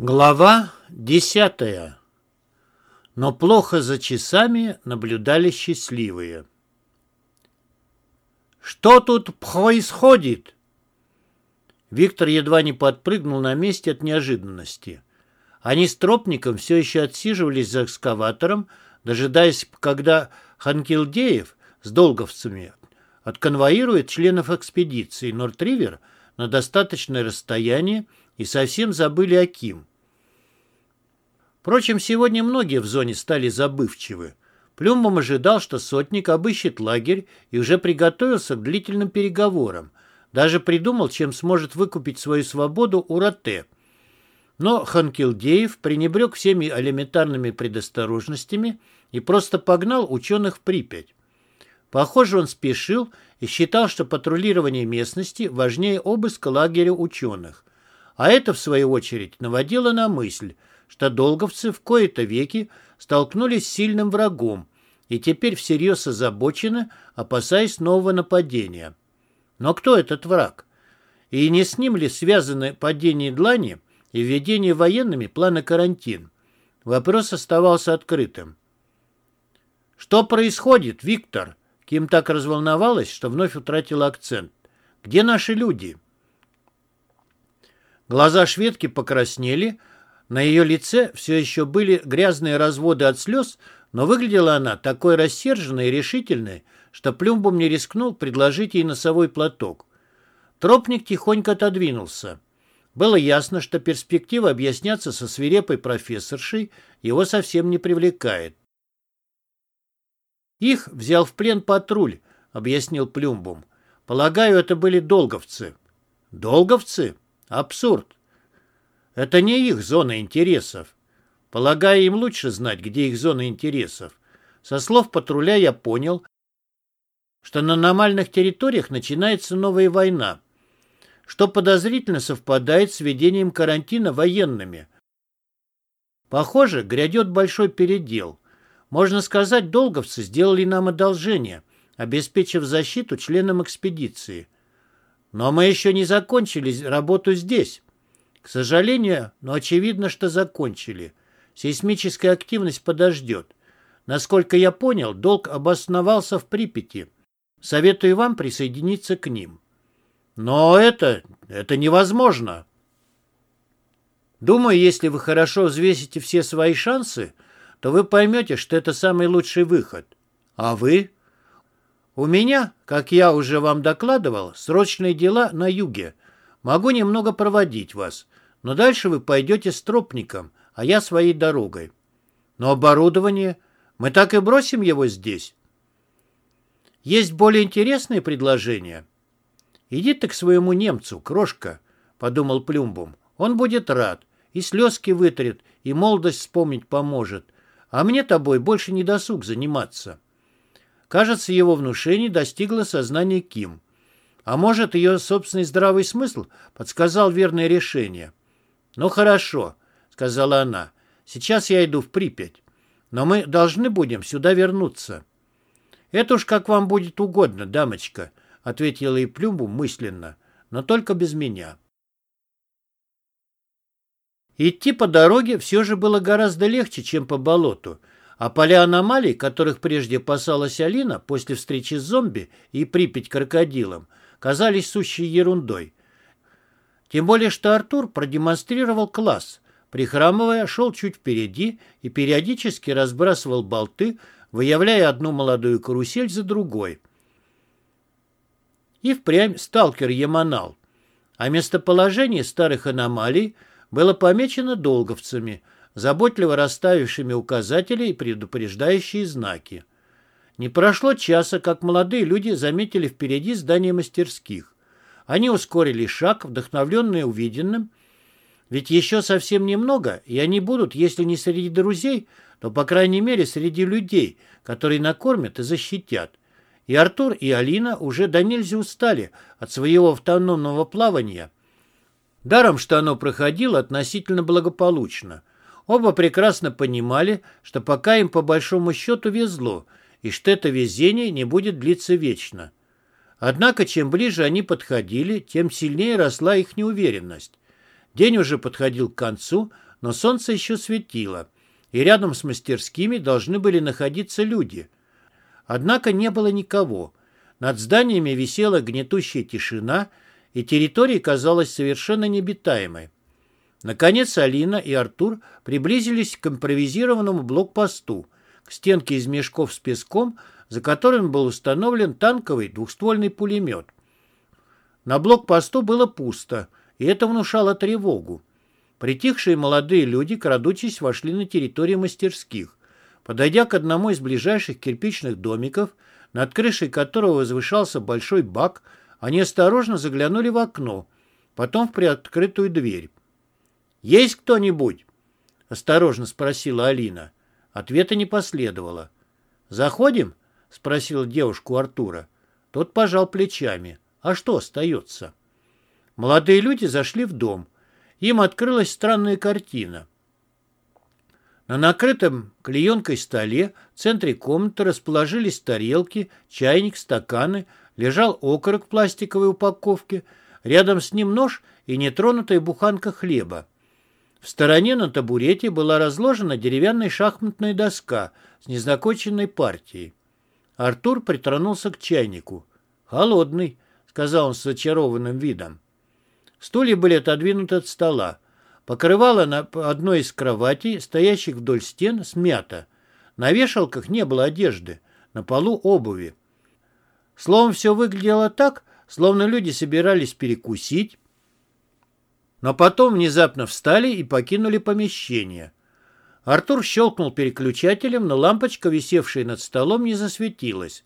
Глава десятая. Но плохо за часами наблюдали счастливые. «Что тут происходит?» Виктор едва не подпрыгнул на месте от неожиданности. Они с Тропником все еще отсиживались за экскаватором, дожидаясь, когда Ханкилдеев с долговцами отконвоирует членов экспедиции Нортривер на достаточное расстояние и совсем забыли о Ким. Впрочем, сегодня многие в зоне стали забывчивы. Плюмбом ожидал, что сотник обыщет лагерь и уже приготовился к длительным переговорам. Даже придумал, чем сможет выкупить свою свободу у Роте. Но Ханкилдеев пренебрег всеми элементарными предосторожностями и просто погнал ученых в Припять. Похоже, он спешил и считал, что патрулирование местности важнее обыска лагеря ученых. А это, в свою очередь, наводило на мысль, что долговцы в кои-то веки столкнулись с сильным врагом и теперь всерьез озабочены, опасаясь нового нападения. Но кто этот враг? И не с ним ли связаны падение длани и введение военными плана карантин? Вопрос оставался открытым. «Что происходит, Виктор?» Ким так разволновалась, что вновь утратила акцент. «Где наши люди?» Глаза шведки покраснели, на ее лице все еще были грязные разводы от слез, но выглядела она такой рассерженной и решительной, что Плюмбом не рискнул предложить ей носовой платок. Тропник тихонько отодвинулся. Было ясно, что перспектива объясняться со свирепой профессоршей его совсем не привлекает. «Их взял в плен патруль», — объяснил Плюмбум. «Полагаю, это были долговцы». «Долговцы?» Абсурд. Это не их зона интересов. Полагаю, им лучше знать, где их зона интересов. Со слов патруля я понял, что на аномальных территориях начинается новая война, что подозрительно совпадает с введением карантина военными. Похоже, грядет большой передел. Можно сказать, долговцы сделали нам одолжение, обеспечив защиту членам экспедиции – но мы еще не закончили работу здесь. К сожалению, но очевидно, что закончили. Сейсмическая активность подождет. Насколько я понял, долг обосновался в Припяти. Советую вам присоединиться к ним. Но это... это невозможно. Думаю, если вы хорошо взвесите все свои шансы, то вы поймете, что это самый лучший выход. А вы? У меня, как я уже вам докладывал, срочные дела на юге. Могу немного проводить вас, но дальше вы пойдете с тропником, а я своей дорогой. Но оборудование... Мы так и бросим его здесь. Есть более интересные предложения. Иди ты к своему немцу, крошка, — подумал Плюмбум. Он будет рад, и слезки вытрет, и молодость вспомнить поможет. А мне тобой больше не досуг заниматься. Кажется, его внушение достигло сознания Ким. А может, ее собственный здравый смысл подсказал верное решение. «Ну хорошо», — сказала она, — «сейчас я иду в Припять. Но мы должны будем сюда вернуться». «Это уж как вам будет угодно, дамочка», — ответила и Плюмбу мысленно, — «но только без меня». Идти по дороге все же было гораздо легче, чем по болоту — а поля аномалий, которых прежде опасалась Алина после встречи с зомби и Припять крокодилом, казались сущей ерундой. Тем более, что Артур продемонстрировал класс. Прихрамывая, шел чуть впереди и периодически разбрасывал болты, выявляя одну молодую карусель за другой. И впрямь сталкер Яманал. А местоположение старых аномалий было помечено долговцами – заботливо расставившими указатели и предупреждающие знаки. Не прошло часа, как молодые люди заметили впереди здание мастерских. Они ускорили шаг, вдохновленные увиденным, ведь еще совсем немного, и они будут, если не среди друзей, то, по крайней мере, среди людей, которые накормят и защитят. И Артур, и Алина уже до нельзя устали от своего автономного плавания. Даром, что оно проходило относительно благополучно. Оба прекрасно понимали, что пока им по большому счету везло, и что это везение не будет длиться вечно. Однако, чем ближе они подходили, тем сильнее росла их неуверенность. День уже подходил к концу, но солнце еще светило, и рядом с мастерскими должны были находиться люди. Однако не было никого. Над зданиями висела гнетущая тишина, и территория казалась совершенно необитаемой. Наконец Алина и Артур приблизились к импровизированному блокпосту, к стенке из мешков с песком, за которым был установлен танковый двухствольный пулемет. На блокпосту было пусто, и это внушало тревогу. Притихшие молодые люди, крадучись, вошли на территорию мастерских. Подойдя к одному из ближайших кирпичных домиков, над крышей которого возвышался большой бак, они осторожно заглянули в окно, потом в приоткрытую дверь. «Есть кто-нибудь?» — осторожно спросила Алина. Ответа не последовало. «Заходим?» — спросила девушку Артура. Тот пожал плечами. «А что остается?» Молодые люди зашли в дом. Им открылась странная картина. На накрытом клеенкой столе в центре комнаты расположились тарелки, чайник, стаканы, лежал окорок в пластиковой упаковке, рядом с ним нож и нетронутая буханка хлеба. В стороне на табурете была разложена деревянная шахматная доска с незаконченной партией. Артур притронулся к чайнику. «Холодный», — сказал он с очарованным видом. Стулья были отодвинуты от стола. Покрывало на одной из кроватей, стоящих вдоль стен, смято. На вешалках не было одежды, на полу обуви. Словом, все выглядело так, словно люди собирались перекусить, но потом внезапно встали и покинули помещение. Артур щелкнул переключателем, но лампочка, висевшая над столом, не засветилась.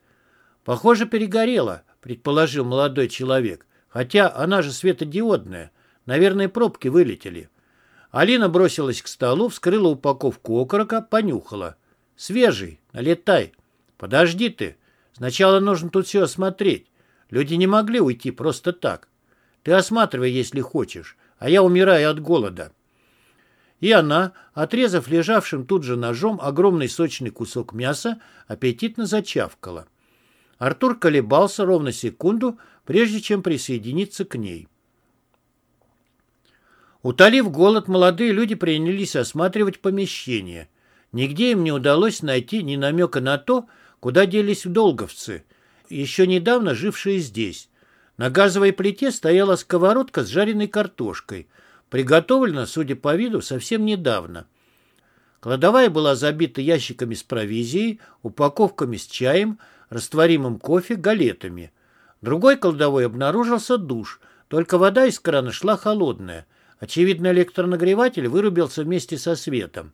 «Похоже, перегорела», — предположил молодой человек. «Хотя она же светодиодная. Наверное, пробки вылетели». Алина бросилась к столу, вскрыла упаковку окорока, понюхала. «Свежий, налетай». «Подожди ты. Сначала нужно тут все осмотреть. Люди не могли уйти просто так. Ты осматривай, если хочешь а я умираю от голода». И она, отрезав лежавшим тут же ножом огромный сочный кусок мяса, аппетитно зачавкала. Артур колебался ровно секунду, прежде чем присоединиться к ней. Утолив голод, молодые люди принялись осматривать помещение. Нигде им не удалось найти ни намека на то, куда делись долговцы, еще недавно жившие здесь. На газовой плите стояла сковородка с жареной картошкой, приготовлена, судя по виду, совсем недавно. Кладовая была забита ящиками с провизией, упаковками с чаем, растворимым кофе, галетами. Другой кладовой обнаружился душ, только вода из крана шла холодная. Очевидно, электронагреватель вырубился вместе со светом.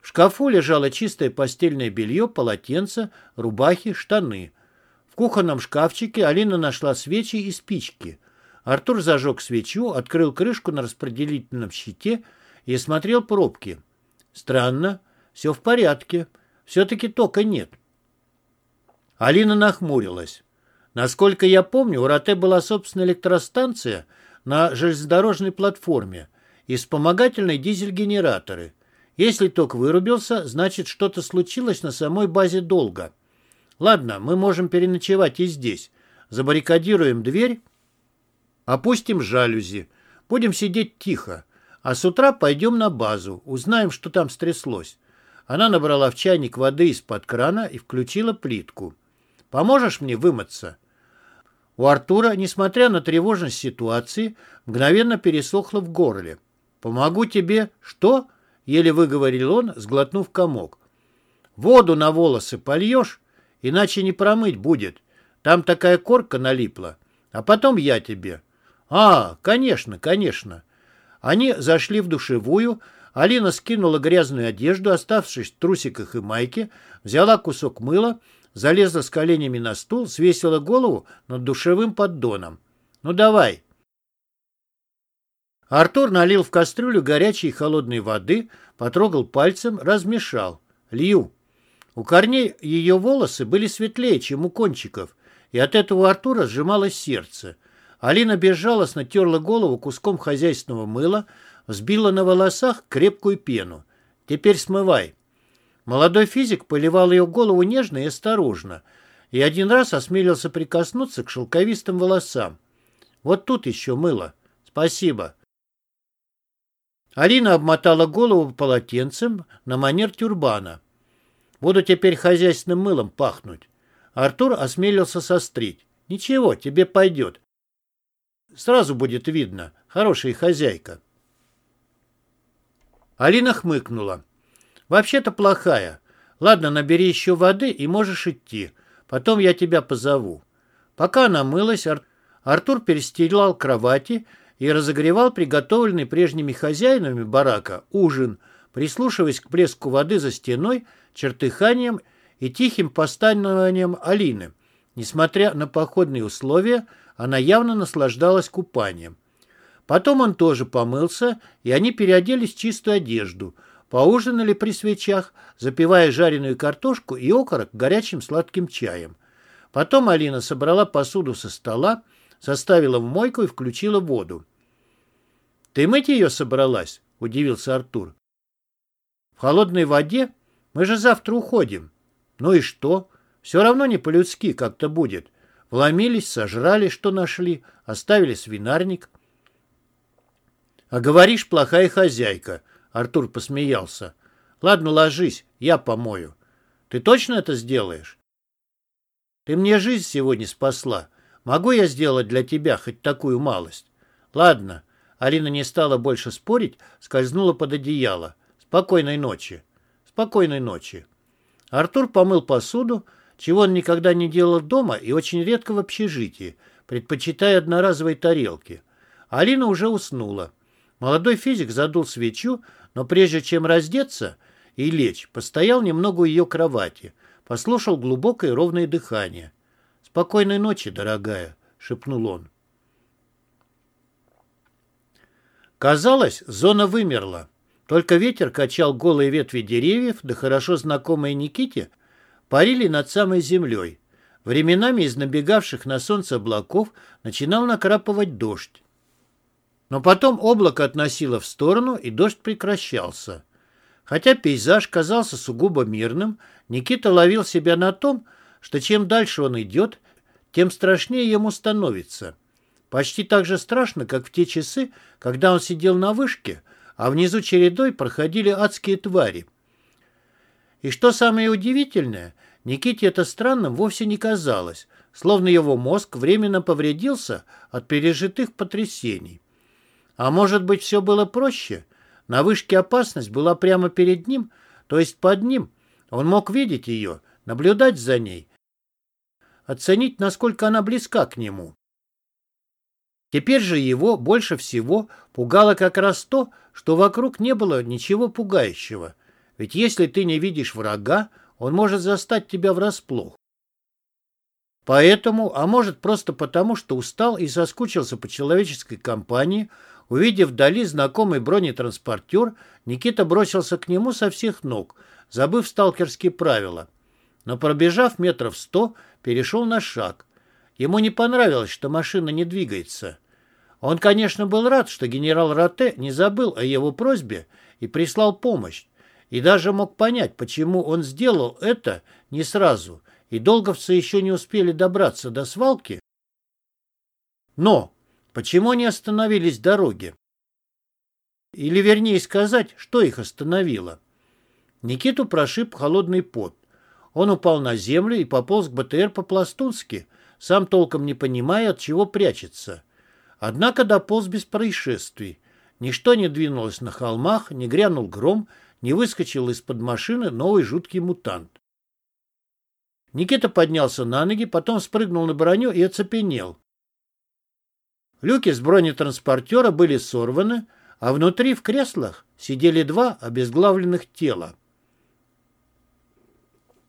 В шкафу лежало чистое постельное белье, полотенце, рубахи, штаны – кухонном шкафчике Алина нашла свечи и спички. Артур зажег свечу, открыл крышку на распределительном щите и осмотрел пробки. Странно, все в порядке. Все-таки тока нет. Алина нахмурилась. Насколько я помню, у Роте была собственная электростанция на железнодорожной платформе и вспомогательные дизель-генераторы. Если ток вырубился, значит, что-то случилось на самой базе долга. Ладно, мы можем переночевать и здесь. Забаррикадируем дверь, опустим жалюзи, будем сидеть тихо, а с утра пойдем на базу, узнаем, что там стряслось. Она набрала в чайник воды из-под крана и включила плитку. «Поможешь мне вымыться?» У Артура, несмотря на тревожность ситуации, мгновенно пересохло в горле. «Помогу тебе?» «Что?» — еле выговорил он, сглотнув комок. «Воду на волосы польешь?» Иначе не промыть будет. Там такая корка налипла. А потом я тебе. А, конечно, конечно. Они зашли в душевую. Алина скинула грязную одежду, оставшись в трусиках и майке, взяла кусок мыла, залезла с коленями на стул, свесила голову над душевым поддоном. «Ну давай!» Артур налил в кастрюлю горячей и холодной воды, потрогал пальцем, размешал. «Лью!» У корней ее волосы были светлее, чем у кончиков, и от этого у Артура сжималось сердце. Алина безжалостно терла голову куском хозяйственного мыла, взбила на волосах крепкую пену. «Теперь смывай». Молодой физик поливал ее голову нежно и осторожно, и один раз осмелился прикоснуться к шелковистым волосам. «Вот тут еще мыло. Спасибо». Алина обмотала голову полотенцем на манер тюрбана. Буду теперь хозяйственным мылом пахнуть. Артур осмелился сострить. Ничего, тебе пойдет. Сразу будет видно, хорошая хозяйка. Алина хмыкнула. Вообще-то плохая. Ладно, набери еще воды и можешь идти. Потом я тебя позову. Пока она мылась, Ар... Артур перестилал кровати и разогревал приготовленный прежними хозяинами барака ужин, прислушиваясь к плеску воды за стеной, чертыханием и тихим постанованием Алины. Несмотря на походные условия, она явно наслаждалась купанием. Потом он тоже помылся, и они переоделись в чистую одежду, поужинали при свечах, запивая жареную картошку и окорок горячим сладким чаем. Потом Алина собрала посуду со стола, составила в мойку и включила воду. «Ты мыть ее собралась?» — удивился Артур. «В холодной воде? Мы же завтра уходим». «Ну и что? Все равно не по-людски как-то будет. Вломились, сожрали, что нашли, оставили свинарник». «А говоришь, плохая хозяйка», — Артур посмеялся. «Ладно, ложись, я помою. Ты точно это сделаешь?» «Ты мне жизнь сегодня спасла. Могу я сделать для тебя хоть такую малость?» «Ладно». Алина не стала больше спорить, скользнула под одеяло. «Спокойной ночи». «Спокойной ночи». Артур помыл посуду, чего он никогда не делал дома и очень редко в общежитии, предпочитая одноразовые тарелки. Алина уже уснула. Молодой физик задул свечу, но прежде чем раздеться и лечь, постоял немного у ее кровати, послушал глубокое ровное дыхание. «Спокойной ночи, дорогая», — шепнул он. Казалось, зона вымерла. Только ветер качал голые ветви деревьев, да хорошо знакомые Никите парили над самой землей. Временами из набегавших на солнце облаков начинал накрапывать дождь. Но потом облако относило в сторону, и дождь прекращался. Хотя пейзаж казался сугубо мирным, Никита ловил себя на том, что чем дальше он идет, тем страшнее ему становится. Почти так же страшно, как в те часы, когда он сидел на вышке, а внизу чередой проходили адские твари. И что самое удивительное, Никите это странным вовсе не казалось, словно его мозг временно повредился от пережитых потрясений. А может быть, все было проще? На вышке опасность была прямо перед ним, то есть под ним. Он мог видеть ее, наблюдать за ней, оценить, насколько она близка к нему. Теперь же его больше всего пугало как раз то, что вокруг не было ничего пугающего. Ведь если ты не видишь врага, он может застать тебя врасплох. Поэтому, а может просто потому, что устал и соскучился по человеческой компании, Увидев вдали знакомый бронетранспортер, Никита бросился к нему со всех ног, забыв сталкерские правила. Но пробежав метров сто, перешел на шаг. Ему не понравилось, что машина не двигается. Он, конечно, был рад, что генерал Роте не забыл о его просьбе и прислал помощь, и даже мог понять, почему он сделал это не сразу, и долговцы еще не успели добраться до свалки. Но Почему они остановились дороги? Или, вернее сказать, что их остановило? Никиту прошиб холодный пот. Он упал на землю и пополз к БТР по-пластунски, сам толком не понимая, от чего прячется. Однако дополз без происшествий. Ничто не двинулось на холмах, не грянул гром, не выскочил из-под машины новый жуткий мутант. Никита поднялся на ноги, потом спрыгнул на броню и оцепенел. Люки с бронетранспортера были сорваны, а внутри в креслах сидели два обезглавленных тела.